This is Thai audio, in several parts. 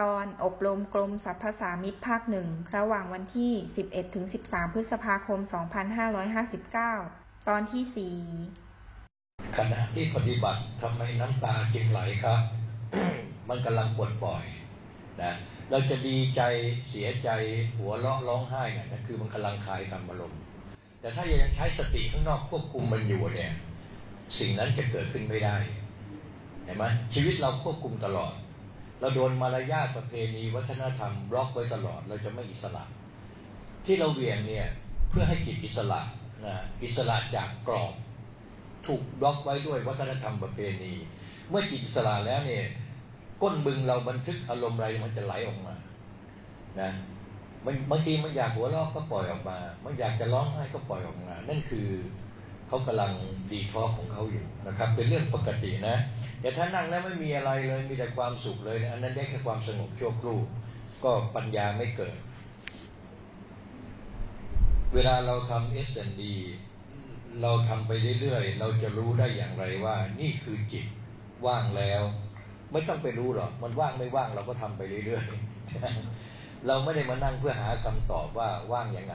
ตอนอบรมกรมสรรพสามิตภาคหนึ่งระหว่างวันที่ 11ถึง13 พฤษภาคม 2559 ตอนที่ 4 ขณะที่ปฏิบัติทำไมน้ำตาจึงไหลครับ มันกำลังปวดปล่อยนะเราจะดีใจเสียใจหัวเราะร้องไห้เนี่ยนั่นคือมันกำลังคลายธรรมารมณ์แต่ถ้ายังใช้สติข้างนอกควบคุมมันอยู่เนี่ย สิ่งนั้นจะเกิดขึ้นไม่ได้เห็นไหมชีวิตเราควบคุมตลอด เราโดนมารยาทประเพณี วัฒนธรรมบล็อกไว้ตลอด เราจะไม่อิสระ ที่เราเวียงเนี่ยเพื่อให้จิตอิสระนะอิสระจากกรอบถูกบล็อกไว้ด้วยวัฒนธรรมประเพณี เมื่อจิตอิสระแล้วเนี่ยก้นบึงเราบันทึกอารมณ์อะไรมันจะไหลออกมานะบางทีมันอยากหัวเราะก็ปล่อยออกมา มันอยากจะร้องไห้ก็ปล่อยออกมา นั่นคือ เขากำลังดีท้อของเขาอยู่นะครับ เป็นเรื่องปกตินะแต่ถ้านั่งแล้วไม่มีอะไรเลยมีแต่ความสุขเลยนะอันนั้นได้แค่ความสงบชั่วครู่ ก็ปัญญาไม่เกิด เวลาเราทำ S&D เราทำไปเรื่อยๆ เราจะรู้ได้อย่างไรว่า นี่คือจิตว่างแล้ว ไม่ต้องไปรู้หรอกมันว่างไม่ว่างเราก็ทำไปเรื่อยๆ เราไม่ได้มานั่งเพื่อหาคำตอบว่าว่างยังไง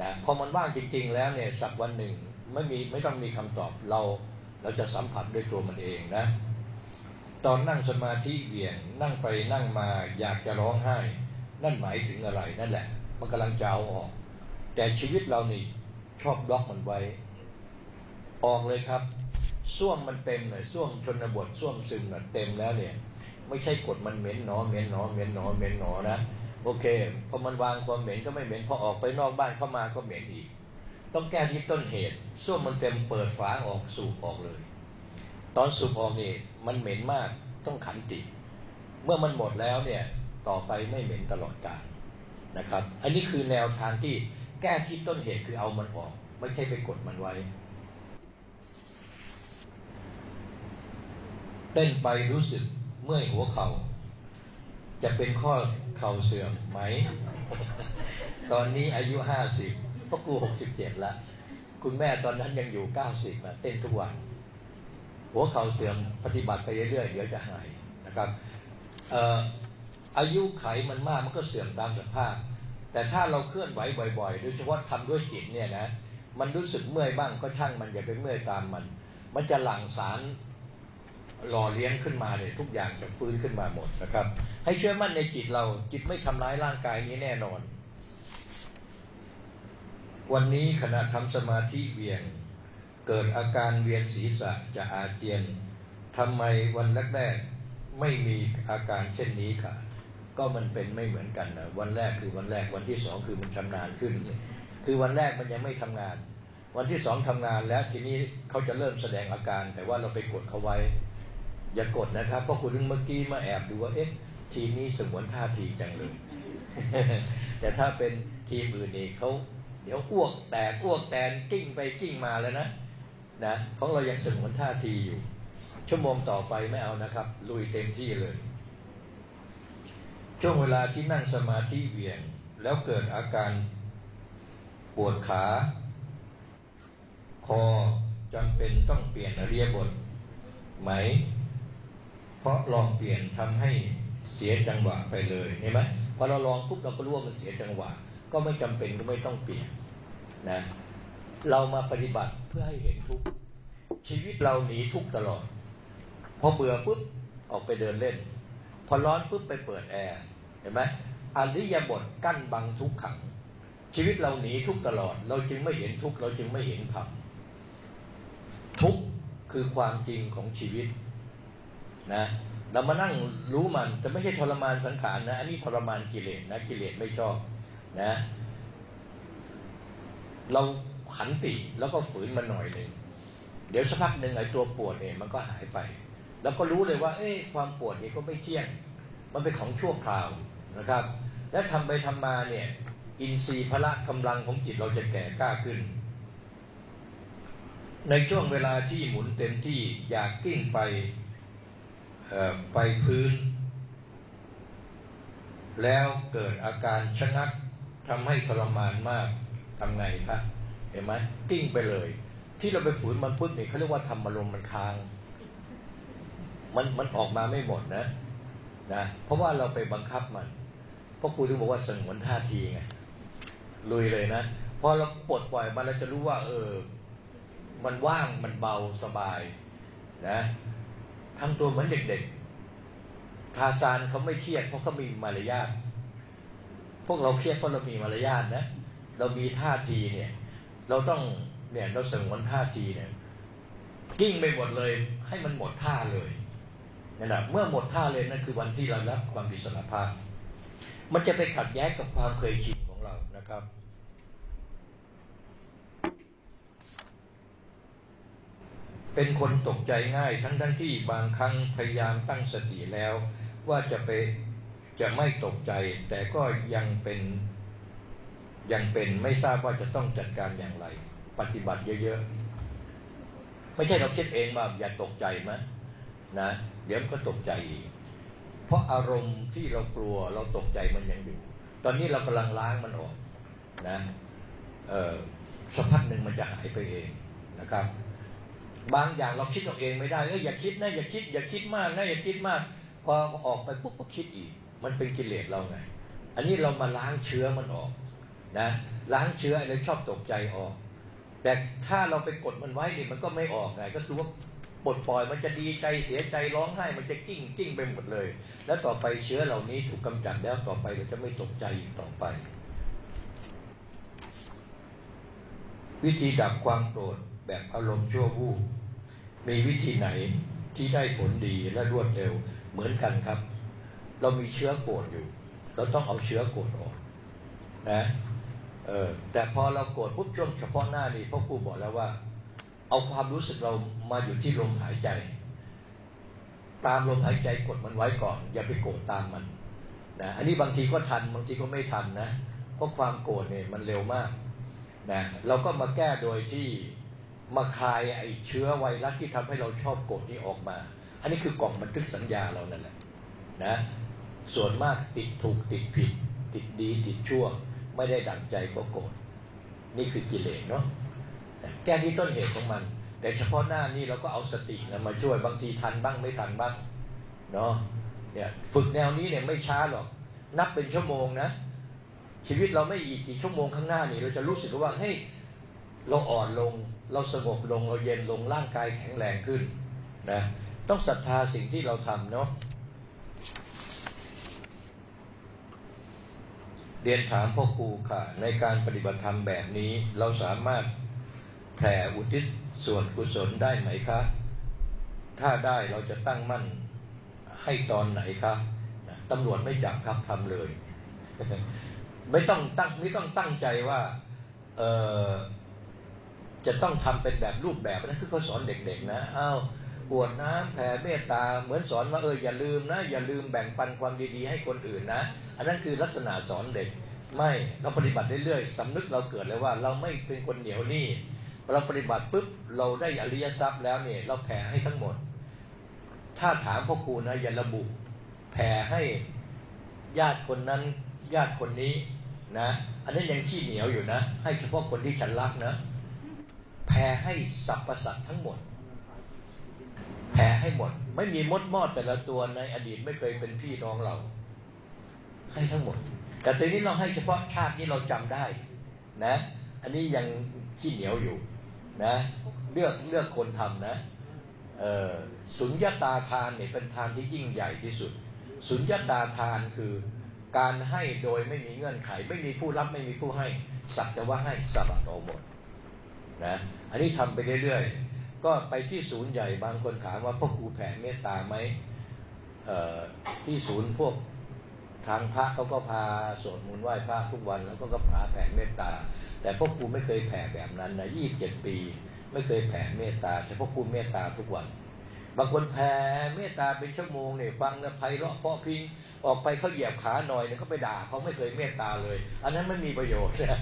นะพอมันว่างจริง ๆ แล้วเนี่ยสักวันหนึ่ง ไม่มีไม่ต้องมีคำตอบเรา เราจะสัมผัสด้วยตัวมันเองนะ ตอนนั่งสมาธิเวียงนั่งไปนั่งมาอยากจะร้องไห้ นั่นหมายถึงอะไรนั่นแหละ มันกำลังจะเอาออก แต่ชีวิตเรานี่ชอบบล็อกมันไว้ ออกเลยครับส้วมมันเต็มเลยส้วมชนบทส้วมซึมเต็มแล้วเนี่ย ไม่ใช่กดมันเหม็นหนอเหม็นหนอเหม็นหนอเหม็นหนอนะโอเคพอมันวางความเหม็นก็ไม่เหม็นพอออกไปนอกบ้านเข้ามาก็เหม็นอีก ต้องแก้ที่ต้นเหตุส้วมมันเต็มเปิดฝาออกสูบออกเลย ตอนสูบออกนี่มันเหม็นมากต้องขันติ เมื่อมันหมดแล้วเนี่ยต่อไปไม่เหม็นตลอดกาลนะครับ อันนี้คือแนวทางที่แก้ที่ต้นเหตุคือเอามันออก ไม่ใช่ไปกดมันไว้ เต้นไปรู้สึกเมื่อยหัวเขา่าจะเป็นข้อเข่าเสื่อมไหม ตอนนี้อายุห้าสิบ พราะกูหกสิบเจ็ดละคุณแม่ตอนนั้นยังอยู่เก้าสิบเต้นทุกวัน หัวเข่าเสื่อมปฏิบัติไปเรื่อยๆเดี๋ยวจะหายนะครับอายุไขมันมากมันก็เสื่อมตามสภาพ แต่ถ้าเราเคลื่อนไหวบ่อยๆ โดยเฉพาะทำด้วยจิตเนี่ยนะ มันรู้สึกเมื่อยบ้างก็ช่างมันอย่าไปเมื่อยตามมัน มันจะหลั่งสารหล่อเลี้ยงขึ้นมาเนี่ยทุกอย่างจะฟื้นขึ้นมาหมดนะครับ ให้เชื่อมั่นในจิตเราจิตไม่ทำร้ายร่างกายนี้แน่นอน วันนี้ขณะทำสมาธิเวียง เกิดอาการเวียนศีรษะจะอาเจียนทำไมวันแรกๆไม่มีอาการเช่นนี้ค่ะ ก็มันเป็นไม่เหมือนกันนะวันแรกคือวันแรกวันที่สองคือมันชำนาญขึ้น คือวันแรกมันยังไม่ทำงาน วันที่สองทำงานแล้วทีนี้เขาจะเริ่มแสดงอาการ แต่ว่าเราไปกดเขาไว้ อย่ากดนะครับเพราะคุณเมื่อกี้มาแอบดูว่าเอ๊ะทีมนี้สมวนท่าทีจังเลยแต่ถ้าเป็นทีมอื่นนี่เขา เดี๋ยวอ้วกแตกอ้วกแตนกิ้งไปกิ้งมาแล้วนะนะของเรายังสมวนท่าทีอยู่ ชั่วโมงต่อไปไม่เอานะครับ ลุยเต็มที่เลย ช่วงเวลาที่นั่งสมาธิเวียง แล้วเกิดอาการปวดขา คอจำเป็นต้องเปลี่ยนอริยบทไหม เพราะลองเปลี่ยนทำให้เสียจังหวะไปเลยเห็นไหมพอเราลองปุ๊บเราก็รู้ว่ามันเสียจังหวะ ก็ไม่จำเป็นก็ไม่ต้องเปลี่ยนนะเรามาปฏิบัติเพื่อให้เห็นทุกชีวิตเราหนีทุกตลอด พอเบื่อปุ๊บออกไปเดินเล่น พอร้อนปุ๊บไปเปิดแอร์เห็นไหมอริยบทกั้นบังทุกขัง ชีวิตเราหนีทุกตลอด เราจึงไม่เห็นทุกเราจึงไม่เห็นธรรมทุกคือความจริงของชีวิตนะเรามานั่งรู้มันแต่ไม่ใช่ทรมานสังขารนะอันนี้ทรมานกิเลสนะกิเลสไม่ชอบ นะ เราขันติแล้วก็ฝืนมันหน่อยหนึ่งเดี๋ยวสักพักหนึ่งไอ้ตัวปวดเนี่ยมันก็หายไป แล้วก็รู้เลยว่า เอ้ความปวดนี่ก็ไม่เที่ยง มันเป็นของชั่วคราวนะครับ และทำไปทำมาเนี่ย อินทรีย์พละกำลังของจิตเราจะแก่กล้าขึ้น ในช่วงเวลาที่หมุนเต็มที่อยากกิ้งไปไปพื้น แล้วเกิดอาการชะงัก ทำให้ทรมานมากทำไงคะเห็นไหมกิ้งไปเลย ที่เราไปฝืนมันพึ่งนี่เขาเรียกว่าทำอารมณ์มันค้าง มันมันออกมาไม่หมดนะนะเพราะว่าเราไปบังคับมันเพราะครูถึงบอกว่าสงวนท่าทีไงลุยเลยนะพอเราปลดปล่อยมันเราจะรู้ว่า เออ มันว่างมันเบาสบาย นะทำตัวเหมือนเด็กๆทาซานเขาไม่เครียดเพราะเขามีมารยาท พวกเราเครียดเพราะเรามีมารยาทนะ เรามีท่าทีเนี่ย เราต้องเนี่ยเราสงวนท่าทีเนี่ยกิ้งไปหมดเลย ให้มันหมดท่าเลยนะครับเมื่อหมดท่าเลยนั่นคือวันที่เรารับความดิสรภาพ มันจะไปขัดแย้งกับความเคยชินของเรานะครับเป็นคนตกใจง่ายทั้งทั้งที่บางครั้งพยายามตั้งสติแล้ว ว่าจะไป จะไม่ตกใจ แต่ก็ยังเป็นยังเป็นไม่ทราบว่าจะต้องจัดการอย่างไร ปฏิบัติเยอะๆ ไม่ใช่เราคิดเองว่าอย่าตกใจมะนะ เดี๋ยวก็ตกใจอีกเพราะอารมณ์ที่เรากลัวเราตกใจมันยังอยู่ ตอนนี้เรากำลังล้างมันออกนะเออสักพักหนึ่งมันจะหายไปเองนะครับ บางอย่างเราคิดเอาเองไม่ได้เอออย่าคิดนะอย่าคิด อย่าคิดมากนะอย่าคิดมาก พอออกไปปุ๊บก็คิดอีก มันเป็นกิเลสเราไง อันนี้เรามาล้างเชื้อมันออกนะล้างเชื้ออะไรชอบตกใจออก แต่ถ้าเราไปกดมันไว้นี่มันก็ไม่ออกไงก็คือว่าปลดปล่อยมันจะดีใจเสียใจร้องไห้ มันจะกิ้งกิ้งไปหมดเลย แล้วต่อไปเชื้อเหล่านี้ถูกกำจัดแล้วต่อไปเราจะไม่ตกใจอีกต่อไป วิธีดับความโกรธแบบอารมณ์ชั่ววูบมีวิธีไหนที่ได้ผลดีและรวดเร็วเหมือนกันครับ เรามีเชื้อโกรธอยู่ เราต้องเอาเชื้อโกรธออกนะเออแต่พอเราโกรธปุ๊บช่วงเฉพาะหน้านี่พ่อครูบอกแล้วว่า เอาความรู้สึกเรามาอยู่ที่ลมหายใจ ตามลมหายใจกดมันไว้ก่อน อย่าไปโกรธตามมันนะอันนี้บางทีก็ทันบางทีก็ไม่ทันนะเพราะความโกรธเนี่ยมันเร็วมากนะเราก็มาแก้โดยที่มาคลายไอ้เชื้อไวรัสที่ทำให้เราชอบโกรธนี้ออกมา อันนี้คือกล่องบันทึกสัญญาเรานั่นแหละนะ ส่วนมากติดถูกติดผิด ติดดีติดชั่ว ไม่ได้ดั่งใจก็โกรธนี่คือกิเลสเนาะแก้ที่ต้นเหตุของมัน แต่เฉพาะหน้านี่เราก็เอาสตินะมาช่วยบางทีทันบ้างไม่ทันบ้างเนาะเนี่ยฝึกแนวนี้เนี่ยไม่ช้าหรอก นับเป็นชั่วโมงนะชีวิตเราไม่อีกกี่ชั่วโมงข้างหน้านี่เราจะรู้สึกว่าเฮ้ยเราอ่อนลงเราสงบลงเราเย็นลงร่างกายแข็งแรงขึ้นนะต้องศรัทธาสิ่งที่เราทำเนาะ เรียนถามพ่อครูค่ะ ในการปฏิบัติธรรมแบบนี้ เราสามารถแผ่อุทิศส่วนกุศลได้ไหมคะ ถ้าได้เราจะตั้งมั่นให้ตอนไหนครับตำรวจไม่จับครับทำเลย ไม่ต้องตั้งไม่ต้องตั้งใจว่าเออจะต้องทำเป็นแบบรูปแบบนะคือเขาสอนเด็ก ๆ นะอ้าวปวดน้ำแผ่เมตตาเหมือนสอนว่าเอออย่าลืมนะ อย่าลืมแบ่งปันความดีๆ ให้คนอื่นนะ อันนั้นคือลักษณะสอนเด็ก ไม่เราปฏิบัติเรื่อยๆสำนึกเราเกิดเลยว่า เราไม่เป็นคนเหนียวหนี้เราปฏิบัติปุ๊บเราได้อริยทรัพย์แล้วเนี่ยเราแผ่ให้ทั้งหมด ถ้าถามพ่อครูนะอย่าระบุ แผ่ให้ญาติคนนั้นญาติคนนี้นะ อันนี้ยังขี้เหนียวอยู่นะ ให้เฉพาะคนที่ฉันรักนะ แผ่ให้สรรพสัตว์ทั้งหมด แผ่ให้หมด ไม่มีมดมอดแต่ละตัวในอดีตไม่เคยเป็นพี่น้องเรา ให้ทั้งหมด แต่ตอนนี้เราให้เฉพาะชาตินี้เราจำได้นะ อันนี้ยังขี้เหนียวอยู่นะเลือกเลือกคนทำนะเออสุญญาตาทานเนี่ยเป็นทานที่ยิ่งใหญ่ที่สุด สุญญาตาทานคือการให้โดยไม่มีเงื่อนไข ไม่มีผู้รับไม่มีผู้ให้สักแต่ว่าให้สบัดออหมดนะอันนี้ทำไปเรื่อยๆ ก็ไปที่ศูนย์ใหญ่บางคนถามว่าพ่อครูแผ่เมตตาไหมที่ศูนย์พวก ทางพระเขาก็พาสวดมนต์ไหว้พระทุกวันแล้วก็ก็พาแผ่เมตตา แต่พ่อครูไม่เคยแผ่แบบนั้นนะยี่สิบเจ็ดปี ไม่เคยแผ่เมตตาเฉพาะครูเมตตาทุกวันบางคนแผ่เมตตาเป็นชั่วโมงเนี่ยฟังนะไพเราะเพาะพิงออกไปเขาเหยียบขาหน่อยเนี่ยเขาไปด่าเขาไม่เคยเมตตาเลย อันนั้นไม่มีประโยชน์นะ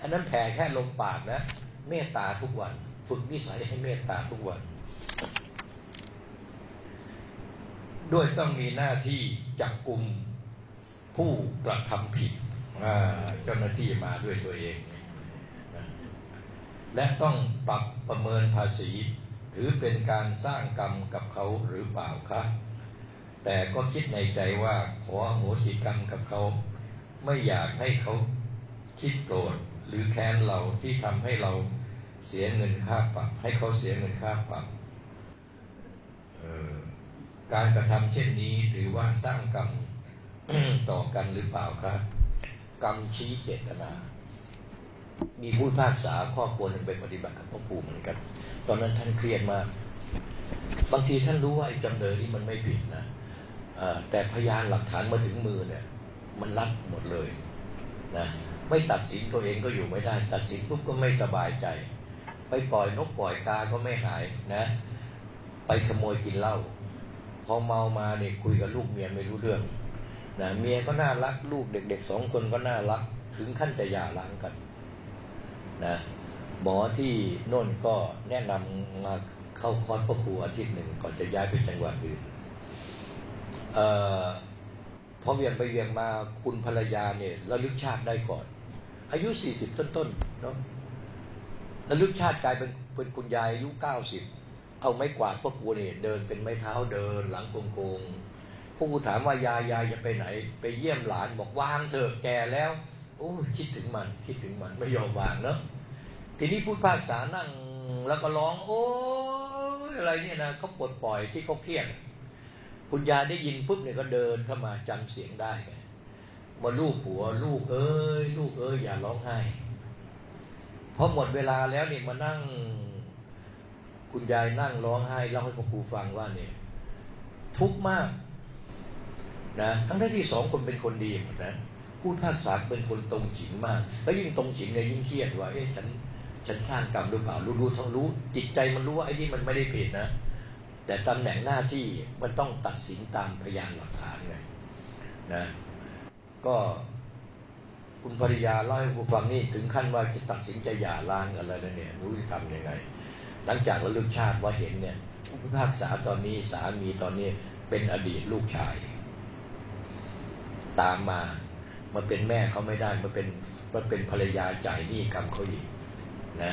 อันนั้นแผ่แค่ลมปากนะเมตตาทุกวัน ฝึกนิสัยให้เมตตาทุกวัน ด้วยต้องมีหน้าที่จับกลุ่ม ผู้กระทำผิดเจ้าหน้าที่มาด้วยตัวเอง และต้องปรับประเมินภาษี ถือเป็นการสร้างกรรมกับเขาหรือเปล่าคะแต่ก็คิดในใจว่าขอโหสิกรรมกับเขา ไม่อยากให้เขาคิดโกรธหรือแค้นเราที่ทำให้เราเสียเงินค่าปรับ ให้เขาเสียเงินค่าปรับการกระทำเช่นนี้ถือว่าสร้างกรรม ต่อกันหรือเปล่าครับกรรมชี้เจตนา มีผู้พากษาครอบครัวหนึ่งไปปฏิบัติกับพ่อปู่เหมือนกัน ตอนนั้นท่านเครียดมาก บางทีท่านรู้ว่าไอ้จำเลยนี่มันไม่ผิดนะแต่พยานหลักฐานมาถึงมือเนี่ย มันรัดหมดเลยนะไม่ตัดสินตัวเองก็อยู่ไม่ได้ ตัดสินปุ๊บก็ไม่สบายใจ ไปปล่อยนกปล่อยกาก็ไม่หายนะ ไปขโมยกินเหล้าพอเมามาเนี่ยคุยกับลูกเมียไม่รู้เรื่อง นะเมียก็น่ารักลูกเด็กๆสองคนก็น่ารัก ถึงขั้นจะหย่าร้างกันนะหมอที่โน่นก็แนะนำมาเข้าคอร์สประครูอาทิตย์หนึ่งก่อนจะย้ายไปจังหวัดอื่นออพอเวียนไปเวียนมาคุณภรรยาเนี่ยระลึกชาติได้ก่อน อายุสี่สิบต้นๆเนาะระลึกชาติกลายเป็นเป็นคุณยายอายุเก้าสิบเอาไม้กวาดพวกกูเนี่ยเดินเป็นไม้เท้าเดินหลังโกงๆ พวกกูถามว่ายายยายจะไปไหน ไปเยี่ยมหลานบอกวางเถอะแก่แล้วโอ้คิดถึงมันคิดถึงมันไม่ยอมวางเนาะทีนี้พูดภาคษานั่งแล้วก็ร้อง โอ้อะไรเนี่ยนะเขาปลดปล่อยที่เขาเครียดคุณยายได้ยินปุ๊บเนี่ยก็เดินเข้ามาจำเสียงได้ไงมาลูกหัวลูกเอ้ยลูกเอ้ยอย่าร้องไห้พอหมดเวลาแล้วเนี่ยมานั่ง คุณยายนั่งร้องไห้เล่าให้พ่อครูฟังว่าเนี่ย ทุกข์มาก นะทั้งที่สองคนเป็นคนดีหมดนะพูดภาคษาเป็นคนตรงฉินมาก แล้วยิ่งตรงฉินเนี่ยยิ่งเครียดว่าเอ๊ะฉันฉันสร้างกรรมหรือเปล่ารู้รู้ทั้งรู้ จิตใจมันรู้ว่าไอ้นี่มันไม่ได้ผิดนะ แต่ตำแหน่งหน้าที่มันต้องตัดสินตามพยานหลักฐานไงนะก็คุณภริยาเล่าให้ผู้ฟังนี่ถึงขั้นว่าจะตัดสินจะหย่าร้างอะไรแล้วเนี่ยรู้จะทำยังไง หลังจากระลึกชาติว่าเห็นเนี่ยผู้พิพากษาตอนนี้สามีตอนนี้เป็นอดีตลูกชาย ตามมา มาเป็นแม่เขาไม่ได้มาเป็นมาเป็นภรรยาจ่ายหนี้กรรมเขาอีกนะ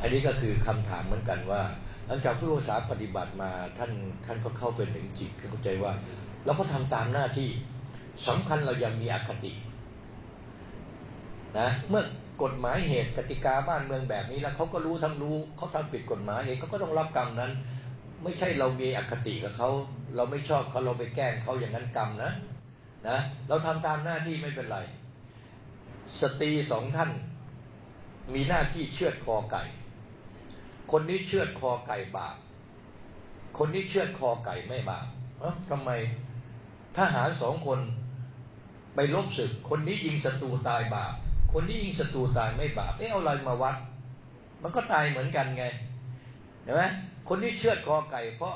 อันนี้ก็คือคำถามเหมือนกันว่าหลังจากผู้ภาษาปฏิบัติมาท่านท่านก็เข้าเป็นหนึ่งจิตเข้าใจว่าเราก็ทำตามหน้าที่สำคัญเรายังมีอคตินะเมื่อกฎหมายเหตุกติกาบ้านเมืองแบบนี้แล้วเขาก็รู้ทั้งรู้เขาทำผิดกฎหมายเองเขาก็ต้องรับกรรมนั้น ไม่ใช่เรามีอคติกับเขา เราไม่ชอบเขาเราไปแกล้งเขาอย่างนั้นกรรมนะนะเราทำตามหน้าที่ไม่เป็นไร สตรีสองท่าน มีหน้าที่เชือดคอไก่ คนนี้เชือดคอไก่บาปคนนี้เชือดคอไก่ไม่บาปเออทำไมทหารสองคนไปลบศึก คนนี้ยิงศัตรูตายบาปคนที่ยิงศัตรูตายไม่บาปเอ๊ะเอาอะไรมาวัด มันก็ตายเหมือนกันไงเห็นไหมคนที่เชือดคอไก่เพราะ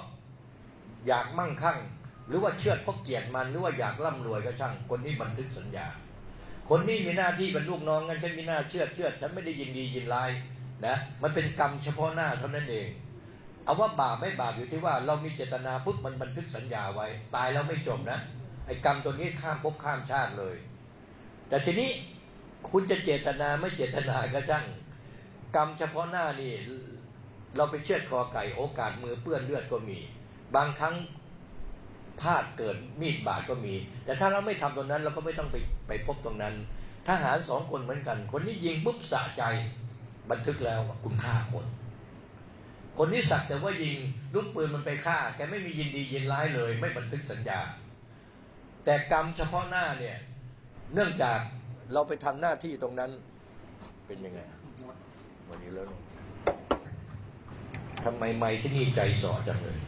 อยากมั่งคั่ง หรือว่าเชื่อดเพราะเกลียดมันหรือว่าอยากร่ำรวยก็ช่าง คนนี้บันทึกสัญญา คนนี้มีหน้าที่เป็นลูกน้องงั้นฉันมีหน้าเชื่อเชื่อฉันไม่ได้ยินดียินร้ายนะมันเป็นกรรมเฉพาะหน้าเท่านั้นเอง เอาว่าบาปไม่บาปอยู่ที่ว่า เรามีเจตนาปุ๊บมันบันทึกสัญญาไว้ ตายแล้วไม่จบนะไอ้กรรมตัวนี้ข้ามภพข้ามชาติเลย แต่ทีนี้คุณจะเจตนาไม่เจตนาก็ช่างกรรมเฉพาะหน้านี่ เราไปเชือดคอไก่โอกาสมือเปื้อนเลือดก็มี บางครั้งพลาดเกิดมีดบาดก็มี แต่ถ้าเราไม่ทำตรงนั้นเราก็ไม่ต้องไปไปพบตรงนั้น ทหารสองคนเหมือนกัน คนนี้ยิงปุ๊บสะใจ บันทึกแล้วคุณฆ่าคน คนนี้สักแต่ว่ายิงลูกปืนมันไปฆ่า แกไม่มียินดียินร้ายเลย ไม่บันทึกสัญญา แต่กรรมเฉพาะหน้าเนี่ย เนื่องจากเราไปทำหน้าที่ตรงนั้น เป็นยังไงวันนี้แล้วทำไมไม่ที่นี่ใจสอดจังเลย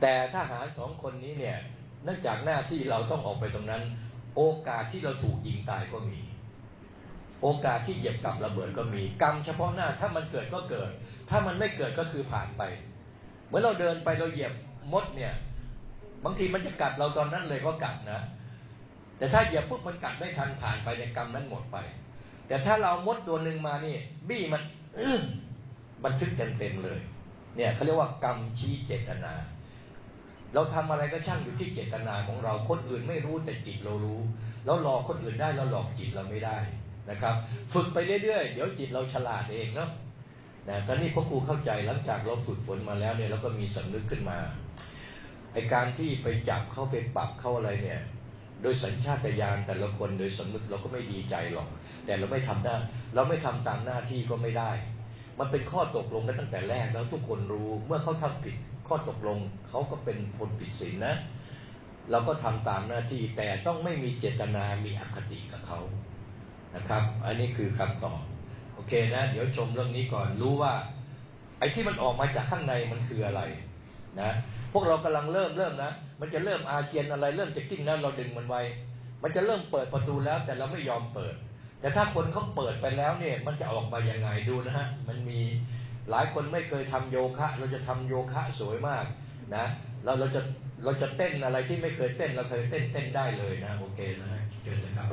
แต่ถ้าหารสองคนนี้เนี่ย เนื่องจากหน้าที่เราต้องออกไปตรงนั้น โอกาสที่เราถูกยิงตายก็มี โอกาสที่เหยียบกับระเบิดก็มี กรรมเฉพาะหน้าถ้ามันเกิดก็เกิด ถ้ามันไม่เกิดก็คือผ่านไป เมื่อเราเดินไปเราเหยียบมดเนี่ย บางทีมันจะกัดเราตอนนั้นเลยก็กัดนะ แต่ถ้าเหยียบปุ๊บมันกัดไม่ทันผ่านไปในกรรมนั้นหมดไป แต่ถ้าเรามดตัวหนึ่งมานี่ บี้มัน บันทึกเต็มๆเลย เนี่ยเขาเรียกว่ากรรมชี้เจตนา เราทำอะไรก็ช่างอยู่ที่เจตนาของเราคนอื่นไม่รู้แต่จิตเรารู้ แล้วหลอกคนอื่นได้แล้วหลอกจิตเราไม่ได้นะครับ ฝึกไปเรื่อยๆ เดี๋ยวจิตเราฉลาดเองเนาะนะตอนนี้พ่อครูเข้าใจหลังจากเราฝึกฝนมาแล้วเนี่ยเราก็มีสำนึกขึ้นมาไอการที่ไปจับเข้าไปปรับเข้าอะไรเนี่ย โดยสัญชาตญาณแต่ละคนโดยสำนึกเราก็ไม่ดีใจหรอก แต่เราไม่ทำได้เราไม่ทำตามหน้าที่ก็ไม่ได้ มันเป็นข้อตกลงกันตั้งแต่แรกแล้วทุกคนรู้เมื่อเขาทำผิดข้อตกลงเขาก็เป็นคนผิดศีลนะ เราก็ทำตามหน้าที่แต่ต้องไม่มีเจตนามีอคติกับเขานะครับ อันนี้คือคำตอบโอเคนะ เดี๋ยวชมเรื่องนี้ก่อนรู้ว่า ไอ้ที่มันออกมาจากข้างในมันคืออะไรนะพวกเรากำลังเริ่มเริ่มนะ มันจะเริ่มอาเจียนอะไรเริ่มจะกิ้งแล้วเราดึงมันไว้ มันจะเริ่มเปิดประตูแล้วแต่เราไม่ยอมเปิด แต่ถ้าคนเขาเปิดไปแล้วเนี่ย มันจะออกมายังไงดูนะฮะมันมีหลายคนไม่เคยทำโยคะ เราจะทำโยคะสวยมากนะเราเราจะเราจะเต้นอะไรที่ไม่เคยเต้นเราเคยเต้นเต้นได้เลยนะโอเคนะเกินนะครับ